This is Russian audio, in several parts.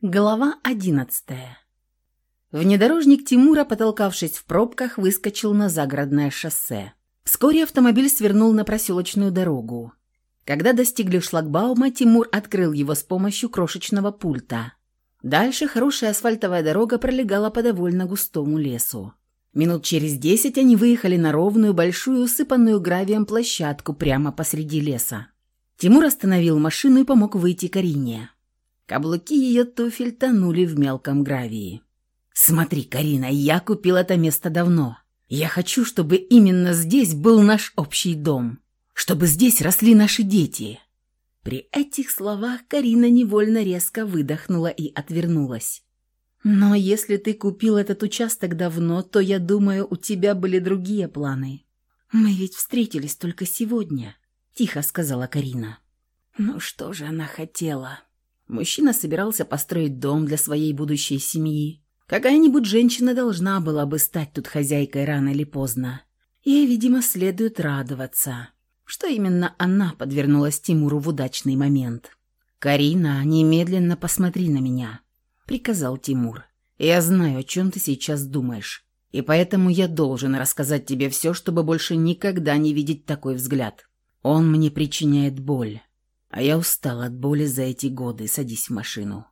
Глава одиннадцатая. Внедорожник Тимура, потолкавшись в пробках, выскочил на загородное шоссе. Вскоре автомобиль свернул на проселочную дорогу. Когда достигли шлагбаума, Тимур открыл его с помощью крошечного пульта. Дальше хорошая асфальтовая дорога пролегала по довольно густому лесу. Минут через десять они выехали на ровную, большую, усыпанную гравием площадку прямо посреди леса. Тимур остановил машину и помог выйти Карине. Каблуки ее туфель тонули в мелком гравии. «Смотри, Карина, я купил это место давно. Я хочу, чтобы именно здесь был наш общий дом. Чтобы здесь росли наши дети». При этих словах Карина невольно резко выдохнула и отвернулась. «Но если ты купил этот участок давно, то, я думаю, у тебя были другие планы. Мы ведь встретились только сегодня», — тихо сказала Карина. «Ну что же она хотела?» Мужчина собирался построить дом для своей будущей семьи. Какая-нибудь женщина должна была бы стать тут хозяйкой рано или поздно. Ей, видимо, следует радоваться, что именно она подвернулась Тимуру в удачный момент. «Карина, немедленно посмотри на меня», — приказал Тимур. «Я знаю, о чем ты сейчас думаешь, и поэтому я должен рассказать тебе все, чтобы больше никогда не видеть такой взгляд. Он мне причиняет боль». А я устал от боли за эти годы. Садись в машину».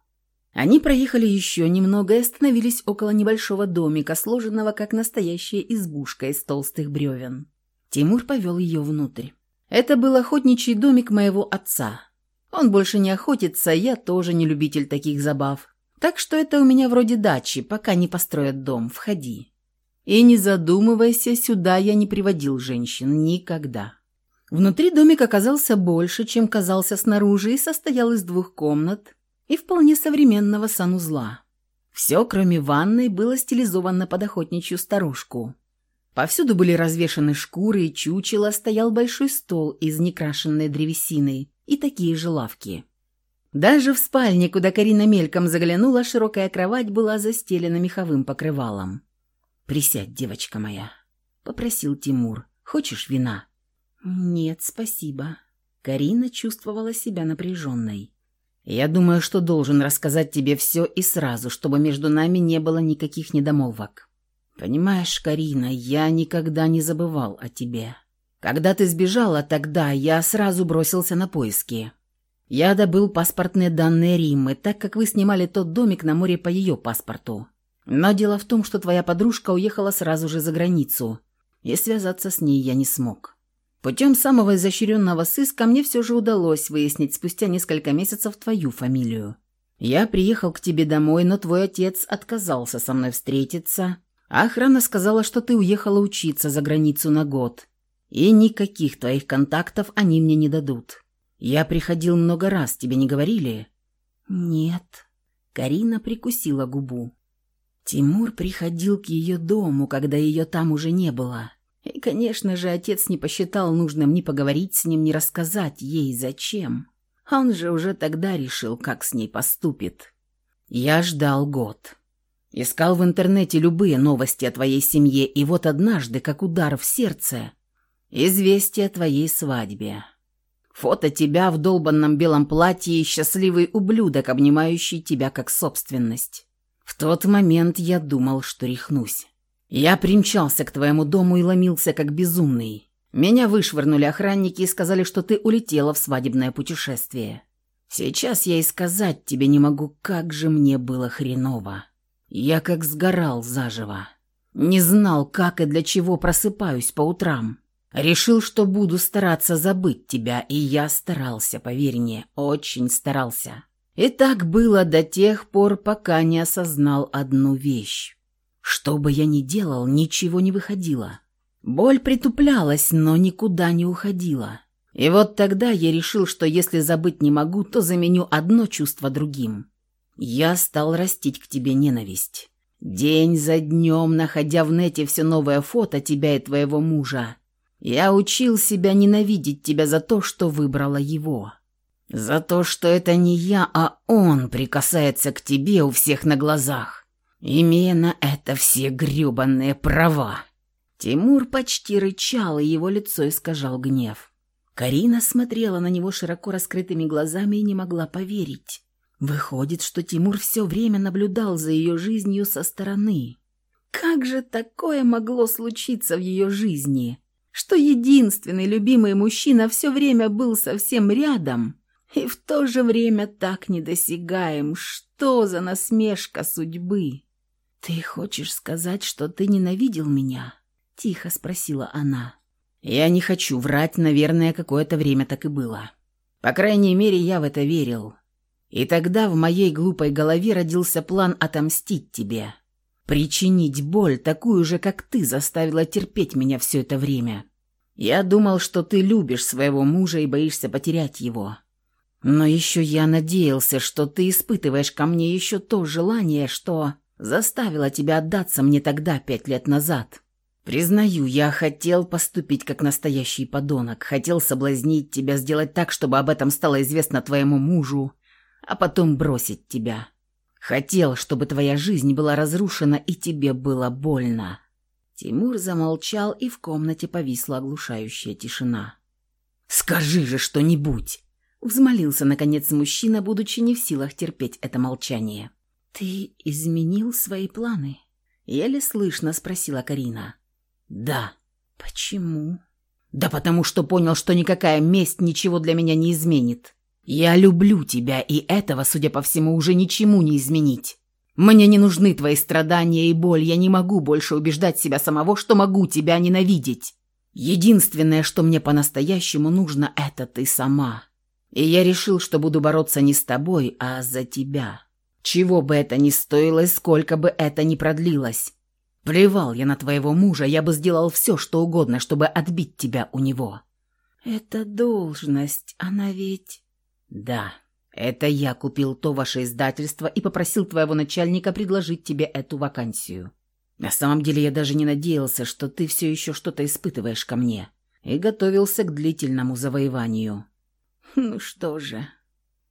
Они проехали еще немного и остановились около небольшого домика, сложенного как настоящая избушка из толстых бревен. Тимур повел ее внутрь. Это был охотничий домик моего отца. Он больше не охотится, я тоже не любитель таких забав. Так что это у меня вроде дачи, пока не построят дом. Входи. И не задумывайся, сюда я не приводил женщин. Никогда. Внутри домик оказался больше, чем казался снаружи, и состоял из двух комнат и вполне современного санузла. Все, кроме ванной, было стилизовано под охотничью старушку. Повсюду были развешаны шкуры и чучела, стоял большой стол из некрашенной древесины и такие же лавки. Даже в спальне, куда Карина мельком заглянула, широкая кровать была застелена меховым покрывалом. «Присядь, девочка моя», — попросил Тимур. «Хочешь вина?» «Нет, спасибо». Карина чувствовала себя напряженной. «Я думаю, что должен рассказать тебе все и сразу, чтобы между нами не было никаких недомолвок. Понимаешь, Карина, я никогда не забывал о тебе. Когда ты сбежала тогда, я сразу бросился на поиски. Я добыл паспортные данные Риммы, так как вы снимали тот домик на море по ее паспорту. Но дело в том, что твоя подружка уехала сразу же за границу, и связаться с ней я не смог». Путем самого изощренного сыска мне все же удалось выяснить спустя несколько месяцев твою фамилию. Я приехал к тебе домой, но твой отец отказался со мной встретиться, а охрана сказала, что ты уехала учиться за границу на год, и никаких твоих контактов они мне не дадут. Я приходил много раз, тебе не говорили?» «Нет». Карина прикусила губу. Тимур приходил к ее дому, когда ее там уже не было. И, конечно же, отец не посчитал нужным ни поговорить с ним, ни рассказать ей зачем. Он же уже тогда решил, как с ней поступит. Я ждал год. Искал в интернете любые новости о твоей семье, и вот однажды, как удар в сердце, известие о твоей свадьбе. Фото тебя в долбанном белом платье и счастливый ублюдок, обнимающий тебя как собственность. В тот момент я думал, что рехнусь. Я примчался к твоему дому и ломился как безумный. Меня вышвырнули охранники и сказали, что ты улетела в свадебное путешествие. Сейчас я и сказать тебе не могу, как же мне было хреново. Я как сгорал заживо. Не знал, как и для чего просыпаюсь по утрам. Решил, что буду стараться забыть тебя, и я старался, поверь мне, очень старался. И так было до тех пор, пока не осознал одну вещь. Что бы я ни делал, ничего не выходило. Боль притуплялась, но никуда не уходила. И вот тогда я решил, что если забыть не могу, то заменю одно чувство другим. Я стал растить к тебе ненависть. День за днем, находя в нете все новое фото тебя и твоего мужа, я учил себя ненавидеть тебя за то, что выбрала его. За то, что это не я, а он прикасается к тебе у всех на глазах имея на это все грёбаные права. Тимур почти рычал, и его лицо искажал гнев. Карина смотрела на него широко раскрытыми глазами и не могла поверить. Выходит, что Тимур все время наблюдал за ее жизнью со стороны. Как же такое могло случиться в ее жизни, что единственный любимый мужчина все время был совсем рядом и в то же время так недосягаем? Что за насмешка судьбы? «Ты хочешь сказать, что ты ненавидел меня?» – тихо спросила она. «Я не хочу врать, наверное, какое-то время так и было. По крайней мере, я в это верил. И тогда в моей глупой голове родился план отомстить тебе. Причинить боль, такую же, как ты заставила терпеть меня все это время. Я думал, что ты любишь своего мужа и боишься потерять его. Но еще я надеялся, что ты испытываешь ко мне еще то желание, что заставило тебя отдаться мне тогда, пять лет назад. Признаю, я хотел поступить как настоящий подонок, хотел соблазнить тебя, сделать так, чтобы об этом стало известно твоему мужу, а потом бросить тебя. Хотел, чтобы твоя жизнь была разрушена и тебе было больно». Тимур замолчал, и в комнате повисла оглушающая тишина. «Скажи же что-нибудь!» Взмолился, наконец, мужчина, будучи не в силах терпеть это молчание. «Ты изменил свои планы?» Еле слышно спросила Карина. «Да». «Почему?» «Да потому что понял, что никакая месть ничего для меня не изменит. «Я люблю тебя, и этого, судя по всему, уже ничему не изменить. Мне не нужны твои страдания и боль, я не могу больше убеждать себя самого, что могу тебя ненавидеть. Единственное, что мне по-настоящему нужно, это ты сама. И я решил, что буду бороться не с тобой, а за тебя. Чего бы это ни стоило и сколько бы это ни продлилось. Плевал я на твоего мужа, я бы сделал все, что угодно, чтобы отбить тебя у него». «Это должность, она ведь...» «Да, это я купил то ваше издательство и попросил твоего начальника предложить тебе эту вакансию. На самом деле я даже не надеялся, что ты все еще что-то испытываешь ко мне, и готовился к длительному завоеванию». «Ну что же,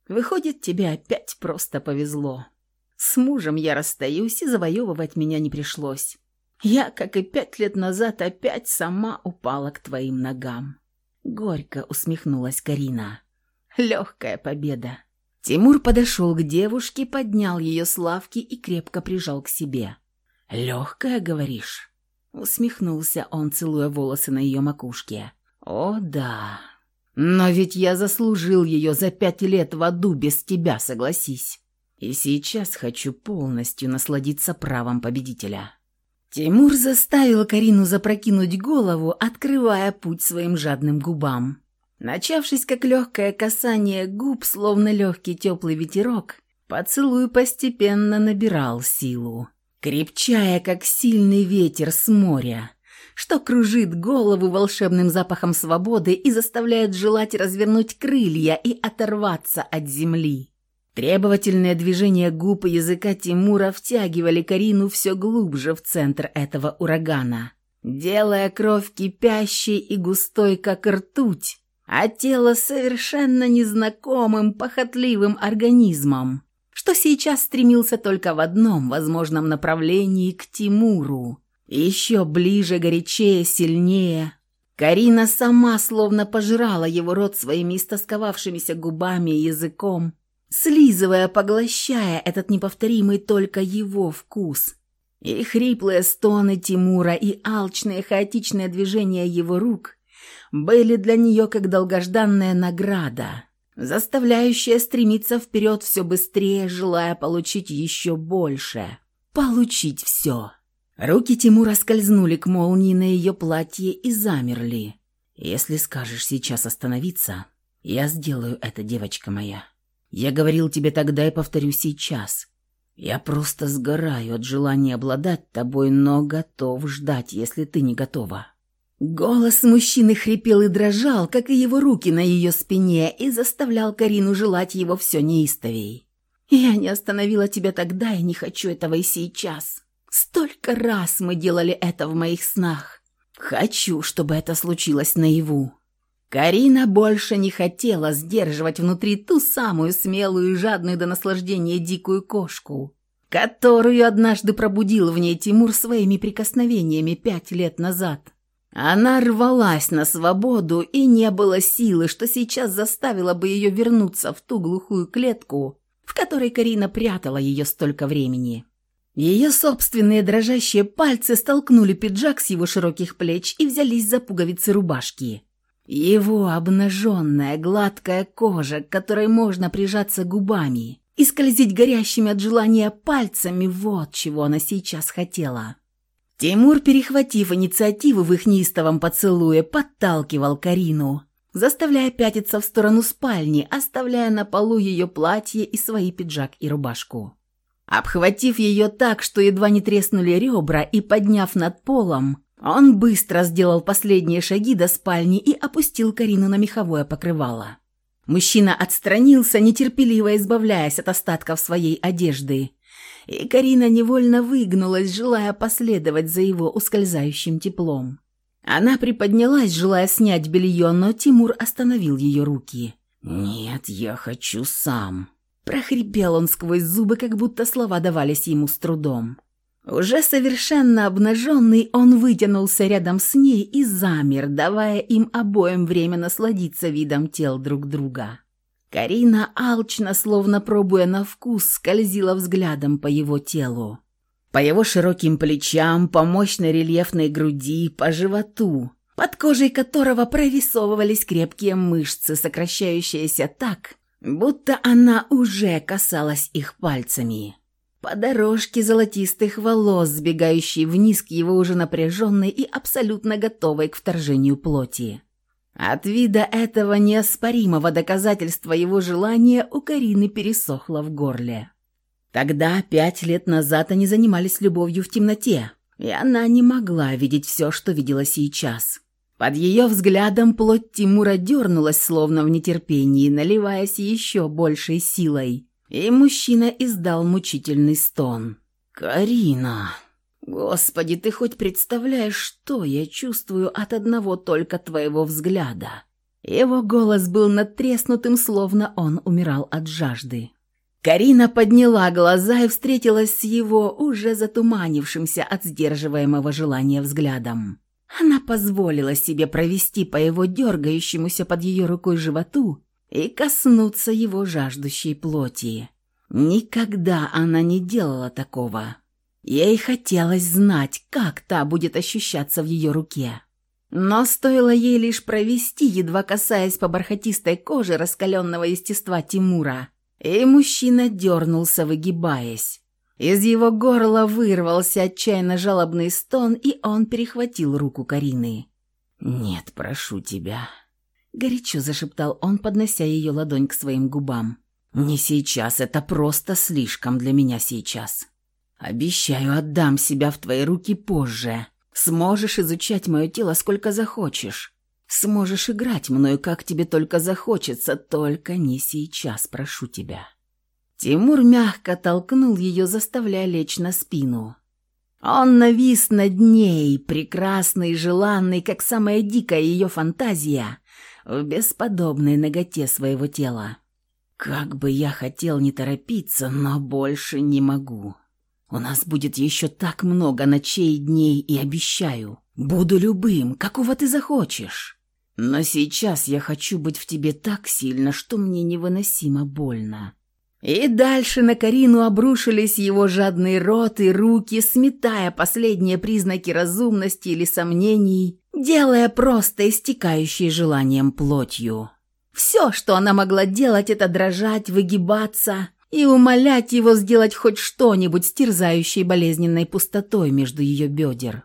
выходит, тебе опять просто повезло. С мужем я расстаюсь, и завоевывать меня не пришлось. Я, как и пять лет назад, опять сама упала к твоим ногам». Горько усмехнулась Карина. Легкая победа. Тимур подошел к девушке, поднял ее с лавки и крепко прижал к себе. «Легкая, говоришь?» Усмехнулся он, целуя волосы на ее макушке. «О, да. Но ведь я заслужил ее за пять лет в аду без тебя, согласись. И сейчас хочу полностью насладиться правом победителя». Тимур заставил Карину запрокинуть голову, открывая путь своим жадным губам. Начавшись как легкое касание губ, словно легкий теплый ветерок, поцелуй постепенно набирал силу, крепчая, как сильный ветер с моря, что кружит голову волшебным запахом свободы и заставляет желать развернуть крылья и оторваться от земли. Требовательные движения губ и языка Тимура втягивали Карину все глубже в центр этого урагана, делая кровь кипящей и густой, как ртуть, а тело совершенно незнакомым, похотливым организмом, что сейчас стремился только в одном возможном направлении к Тимуру. Еще ближе, горячее, сильнее. Карина сама словно пожирала его рот своими истосковавшимися губами и языком, слизывая, поглощая этот неповторимый только его вкус. И хриплые стоны Тимура, и алчные хаотичные движения его рук были для нее как долгожданная награда, заставляющая стремиться вперед все быстрее, желая получить еще больше. Получить все. Руки Тимура скользнули к молнии на ее платье и замерли. «Если скажешь сейчас остановиться, я сделаю это, девочка моя. Я говорил тебе тогда и повторю сейчас. Я просто сгораю от желания обладать тобой, но готов ждать, если ты не готова». Голос мужчины хрипел и дрожал, как и его руки на ее спине, и заставлял Карину желать его все неистовей. «Я не остановила тебя тогда и не хочу этого и сейчас. Столько раз мы делали это в моих снах. Хочу, чтобы это случилось наяву». Карина больше не хотела сдерживать внутри ту самую смелую и жадную до наслаждения дикую кошку, которую однажды пробудил в ней Тимур своими прикосновениями пять лет назад. Она рвалась на свободу, и не было силы, что сейчас заставило бы ее вернуться в ту глухую клетку, в которой Карина прятала ее столько времени. Ее собственные дрожащие пальцы столкнули пиджак с его широких плеч и взялись за пуговицы рубашки. Его обнаженная гладкая кожа, к которой можно прижаться губами и скользить горящими от желания пальцами, вот чего она сейчас хотела. Тимур, перехватив инициативу в их неистовом поцелуе, подталкивал Карину, заставляя пятиться в сторону спальни, оставляя на полу ее платье и свои пиджак и рубашку. Обхватив ее так, что едва не треснули ребра, и подняв над полом, он быстро сделал последние шаги до спальни и опустил Карину на меховое покрывало. Мужчина отстранился, нетерпеливо избавляясь от остатков своей одежды, и Карина невольно выгнулась, желая последовать за его ускользающим теплом. Она приподнялась, желая снять белье, но Тимур остановил ее руки. «Нет, я хочу сам», Прохрипел он сквозь зубы, как будто слова давались ему с трудом. Уже совершенно обнаженный, он вытянулся рядом с ней и замер, давая им обоим время насладиться видом тел друг друга. Карина, алчно, словно пробуя на вкус, скользила взглядом по его телу. По его широким плечам, по мощной рельефной груди, по животу, под кожей которого прорисовывались крепкие мышцы, сокращающиеся так, будто она уже касалась их пальцами. По дорожке золотистых волос, сбегающей вниз к его уже напряженной и абсолютно готовой к вторжению плоти. От вида этого неоспоримого доказательства его желания у Карины пересохло в горле. Тогда, пять лет назад, они занимались любовью в темноте, и она не могла видеть все, что видела сейчас. Под ее взглядом плоть Тимура дернулась, словно в нетерпении, наливаясь еще большей силой. И мужчина издал мучительный стон. «Карина! Господи, ты хоть представляешь, что я чувствую от одного только твоего взгляда?» Его голос был надтреснутым, словно он умирал от жажды. Карина подняла глаза и встретилась с его уже затуманившимся от сдерживаемого желания взглядом. Она позволила себе провести по его дергающемуся под ее рукой животу и коснуться его жаждущей плоти. Никогда она не делала такого. Ей хотелось знать, как та будет ощущаться в ее руке. Но стоило ей лишь провести, едва касаясь по бархатистой коже раскаленного естества Тимура, и мужчина дернулся, выгибаясь. Из его горла вырвался отчаянно жалобный стон, и он перехватил руку Карины. «Нет, прошу тебя», — горячо зашептал он, поднося ее ладонь к своим губам. «Не сейчас, это просто слишком для меня сейчас. Обещаю, отдам себя в твои руки позже. Сможешь изучать мое тело сколько захочешь. Сможешь играть мною, как тебе только захочется, только не сейчас, прошу тебя». Тимур мягко толкнул ее, заставляя лечь на спину. Он навис над ней, прекрасный и желанный, как самая дикая ее фантазия, в бесподобной ноготе своего тела. Как бы я хотел не торопиться, но больше не могу. У нас будет еще так много ночей и дней, и обещаю, буду любым, какого ты захочешь. Но сейчас я хочу быть в тебе так сильно, что мне невыносимо больно. И дальше на Карину обрушились его жадный рот и руки, сметая последние признаки разумности или сомнений, делая просто истекающей желанием плотью. Все, что она могла делать, это дрожать, выгибаться и умолять его сделать хоть что-нибудь с терзающей болезненной пустотой между ее бедер.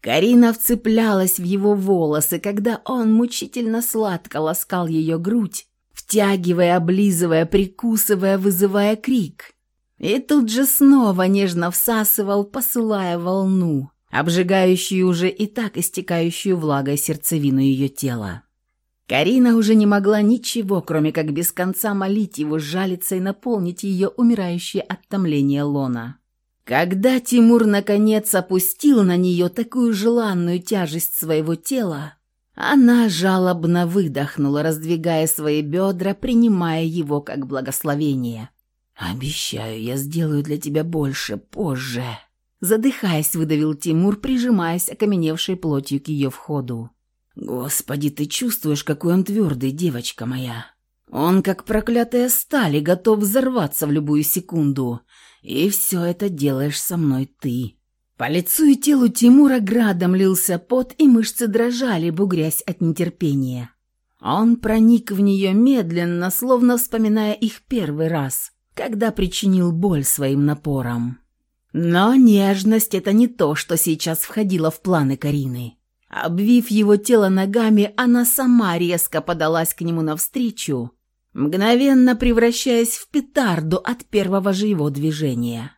Карина вцеплялась в его волосы, когда он мучительно сладко ласкал ее грудь, втягивая, облизывая, прикусывая, вызывая крик. И тут же снова нежно всасывал, посылая волну, обжигающую уже и так истекающую влагой сердцевину ее тела. Карина уже не могла ничего, кроме как без конца молить его, жалиться и наполнить ее умирающее от томления лона. Когда Тимур наконец опустил на нее такую желанную тяжесть своего тела, она жалобно выдохнула, раздвигая свои бедра, принимая его как благословение. «Обещаю, я сделаю для тебя больше позже», задыхаясь, выдавил Тимур, прижимаясь окаменевшей плотью к ее входу. «Господи, ты чувствуешь, какой он твердый, девочка моя? Он, как проклятая сталь, готов взорваться в любую секунду. И все это делаешь со мной ты. По лицу и телу Тимура градом лился пот, и мышцы дрожали, бугрясь от нетерпения. Он проник в нее медленно, словно вспоминая их первый раз, когда причинил боль своим напором. Но нежность – это не то, что сейчас входило в планы Карины. Обвив его тело ногами, она сама резко подалась к нему навстречу, мгновенно превращаясь в петарду от первого же его движения.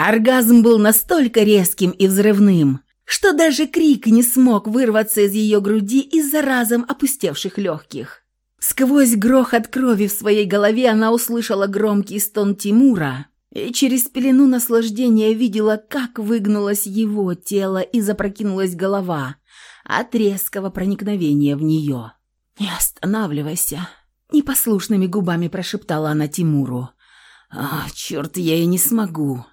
Оргазм был настолько резким и взрывным, что даже крик не смог вырваться из ее груди из-за разом опустевших легких. Сквозь грохот крови в своей голове она услышала громкий стон Тимура и через пелену наслаждения видела, как выгнулось его тело и запрокинулась голова от резкого проникновения в нее. «Не останавливайся!» – непослушными губами прошептала она Тимуру. «А, черт, я и не смогу!»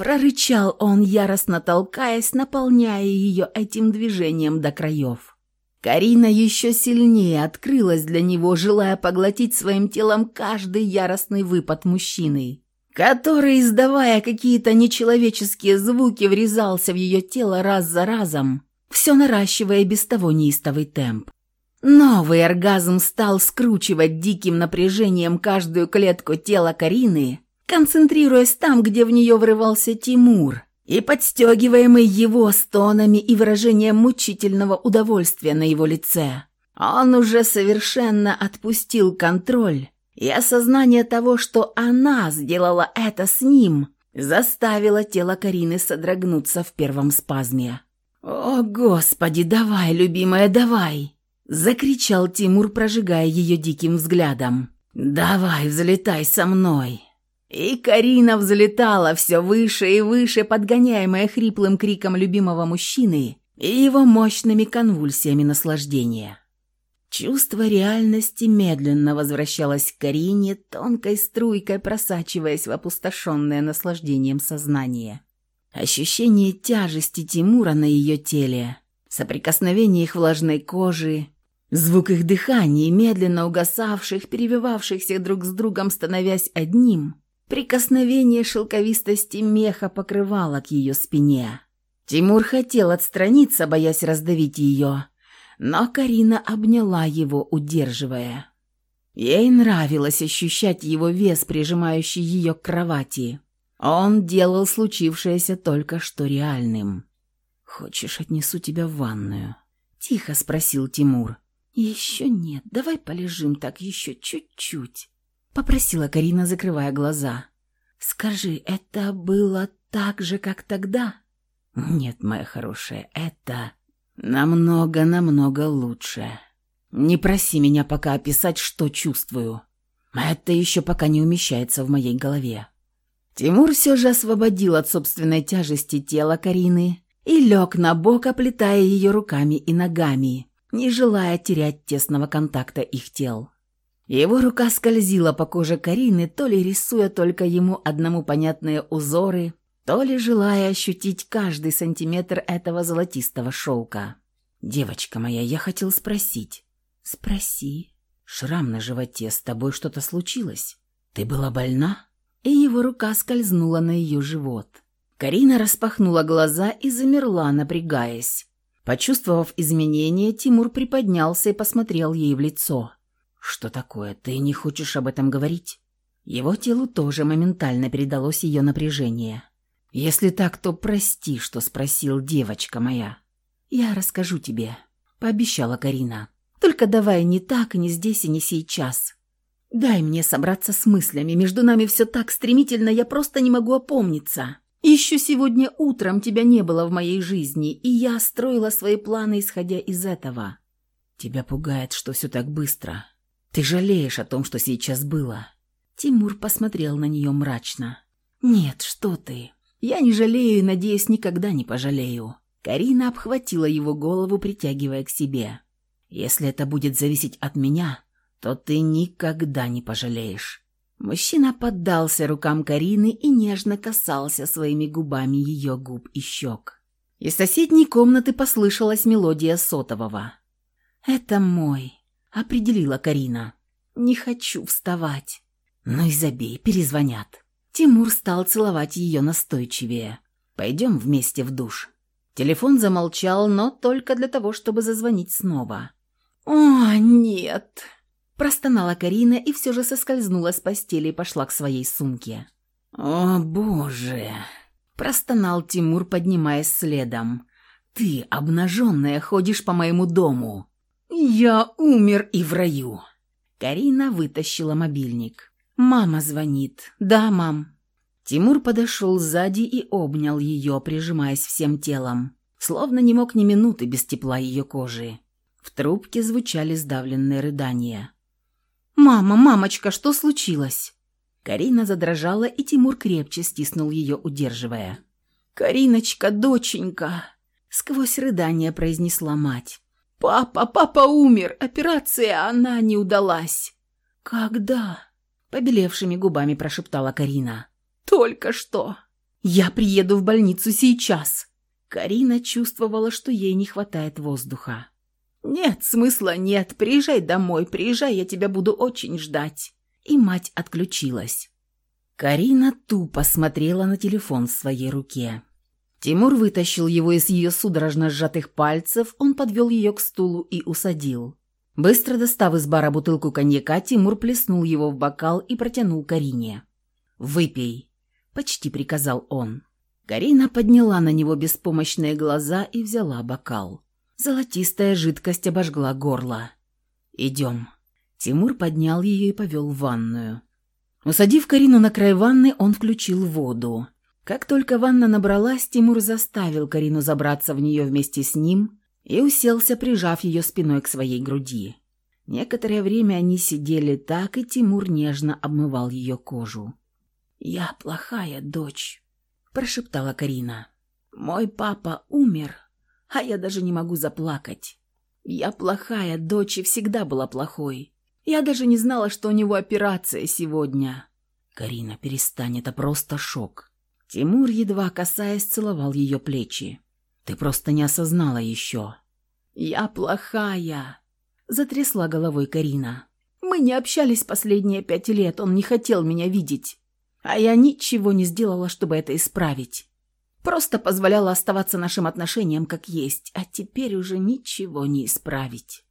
Прорычал он, яростно толкаясь, наполняя ее этим движением до краев. Карина еще сильнее открылась для него, желая поглотить своим телом каждый яростный выпад мужчины который, издавая какие-то нечеловеческие звуки, врезался в ее тело раз за разом, все наращивая без того неистовый темп. Новый оргазм стал скручивать диким напряжением каждую клетку тела Карины, концентрируясь там, где в нее врывался Тимур, и подстегиваемый его стонами и выражением мучительного удовольствия на его лице. Он уже совершенно отпустил контроль и осознание того, что она сделала это с ним, заставило тело Карины содрогнуться в первом спазме. «О, Господи, давай, любимая, давай!» – закричал Тимур, прожигая ее диким взглядом. «Давай, взлетай со мной!» И Карина взлетала все выше и выше, подгоняемая хриплым криком любимого мужчины и его мощными конвульсиями наслаждения. Чувство реальности медленно возвращалось к Карине, тонкой струйкой просачиваясь в опустошенное наслаждением сознание. Ощущение тяжести Тимура на ее теле, соприкосновение их влажной кожи, звук их дыхания, медленно угасавших, перебивавшихся друг с другом, становясь одним, прикосновение шелковистости меха покрывало к ее спине. Тимур хотел отстраниться, боясь раздавить ее, но Карина обняла его, удерживая. Ей нравилось ощущать его вес, прижимающий ее к кровати. Он делал случившееся только что реальным. «Хочешь, отнесу тебя в ванную?» – тихо спросил Тимур. «Еще нет, давай полежим так еще чуть-чуть», – попросила Карина, закрывая глаза. «Скажи, это было так же, как тогда?» «Нет, моя хорошая, это...» Намного-намного лучше. Не проси меня пока описать, что чувствую. Это еще пока не умещается в моей голове. Тимур все же освободил от собственной тяжести тело Карины и лег на бок, оплетая ее руками и ногами, не желая терять тесного контакта их тел. Его рука скользила по коже Карины, то ли рисуя только ему одному понятные узоры, то ли желая ощутить каждый сантиметр этого золотистого шелка. «Девочка моя, я хотел спросить». «Спроси». «Шрам на животе, с тобой что-то случилось? Ты была больна?» И его рука скользнула на ее живот. Карина распахнула глаза и замерла, напрягаясь. Почувствовав изменение, Тимур приподнялся и посмотрел ей в лицо. «Что такое? Ты не хочешь об этом говорить?» Его телу тоже моментально передалось ее напряжение. «Если так, то прости, что спросил девочка моя». «Я расскажу тебе», — пообещала Карина. «Только давай не так, не здесь и не сейчас. Дай мне собраться с мыслями. Между нами все так стремительно, я просто не могу опомниться. Еще сегодня утром тебя не было в моей жизни, и я строила свои планы, исходя из этого. Тебя пугает, что все так быстро. Ты жалеешь о том, что сейчас было». Тимур посмотрел на нее мрачно. «Нет, что ты. Я не жалею и, надеюсь, никогда не пожалею». Карина обхватила его голову, притягивая к себе. «Если это будет зависеть от меня, то ты никогда не пожалеешь». Мужчина поддался рукам Карины и нежно касался своими губами ее губ и щек. Из соседней комнаты послышалась мелодия сотового. «Это мой», — определила Карина. Не хочу вставать. Ну и забей, перезвонят. Тимур стал целовать ее настойчивее. Пойдем вместе в душ. Телефон замолчал, но только для того, чтобы зазвонить снова. «О, нет!» Простонала Карина и все же соскользнула с постели и пошла к своей сумке. «О, боже!» Простонал Тимур, поднимаясь следом. «Ты, обнаженная, ходишь по моему дому. Я умер и в раю». Карина вытащила мобильник. «Мама звонит». «Да, мам». Тимур подошел сзади и обнял ее, прижимаясь всем телом, словно не мог ни минуты без тепла ее кожи. В трубке звучали сдавленные рыдания. «Мама, мамочка, что случилось?» Карина задрожала, и Тимур крепче стиснул ее, удерживая. «Кариночка, доченька!» Сквозь рыдания произнесла мать. «Папа, папа умер! Операция, она не удалась!» «Когда?» Побелевшими губами прошептала Карина. «Только что!» «Я приеду в больницу сейчас!» Карина чувствовала, что ей не хватает воздуха. «Нет, смысла нет. Приезжай домой, приезжай, я тебя буду очень ждать». И мать отключилась. Карина тупо смотрела на телефон в своей руке. Тимур вытащил его из ее судорожно сжатых пальцев, он подвел ее к стулу и усадил. Быстро достав из бара бутылку коньяка, Тимур плеснул его в бокал и протянул Карине. «Выпей», — почти приказал он. Карина подняла на него беспомощные глаза и взяла бокал. Золотистая жидкость обожгла горло. «Идем». Тимур поднял ее и повел в ванную. Усадив Карину на край ванны, он включил воду. Как только ванна набралась, Тимур заставил Карину забраться в нее вместе с ним и уселся, прижав ее спиной к своей груди. Некоторое время они сидели так, и Тимур нежно обмывал ее кожу. «Я плохая дочь», – прошептала Карина. «Мой папа умер, а я даже не могу заплакать. Я плохая дочь и всегда была плохой. Я даже не знала, что у него операция сегодня». «Карина, перестань, это просто шок. Тимур, едва касаясь, целовал ее плечи. «Ты просто не осознала еще». «Я плохая», — затрясла головой Карина. «Мы не общались последние пять лет, он не хотел меня видеть. А я ничего не сделала, чтобы это исправить. Просто позволяла оставаться нашим отношениям как есть, а теперь уже ничего не исправить».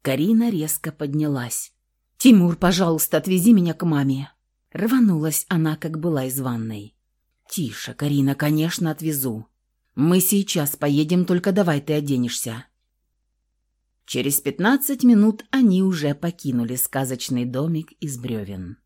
Карина резко поднялась. «Тимур, пожалуйста, отвези меня к маме». Рванулась она, как была из ванной. «Тише, Карина, конечно, отвезу. Мы сейчас поедем, только давай ты оденешься». Через пятнадцать минут они уже покинули сказочный домик из бревен.